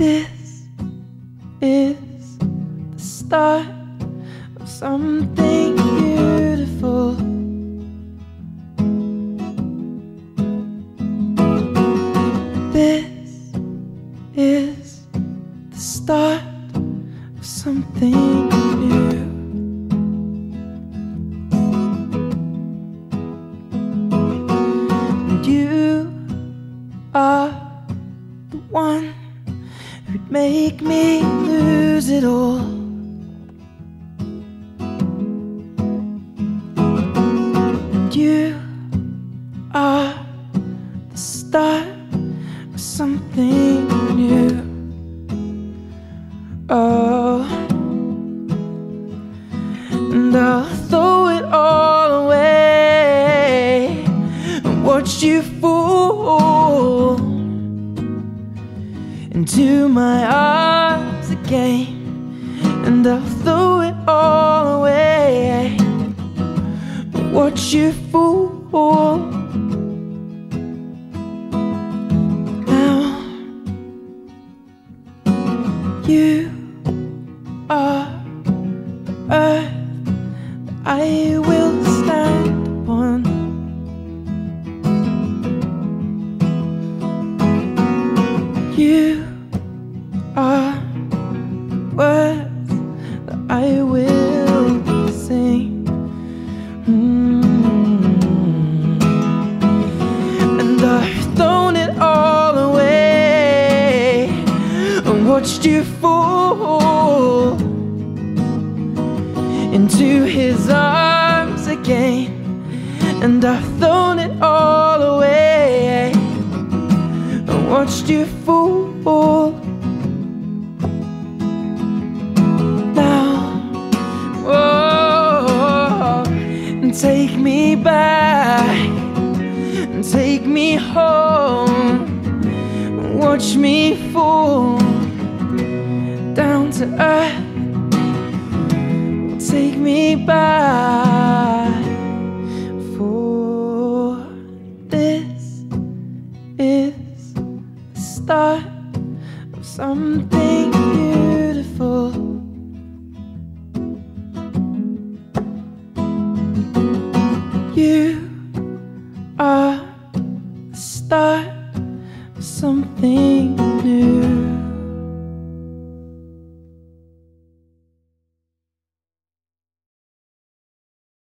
This is the start of something beautiful. This is the start of something new. And you are the one who'd make me lose it all. And you are the start of something new. Oh, and I'll throw it all away and watch you fall into my arms again, and I'll throw it all away and watch you fall. Now you are earth I will You are words that I will sing. Mm. And I've thrown it all away and watched you fall into his arms again. And I've thrown it all away you fall. Now, oh, take me back take me home. Watch me fall down to earth. Take me back. Start of something beautiful. You are the start of something.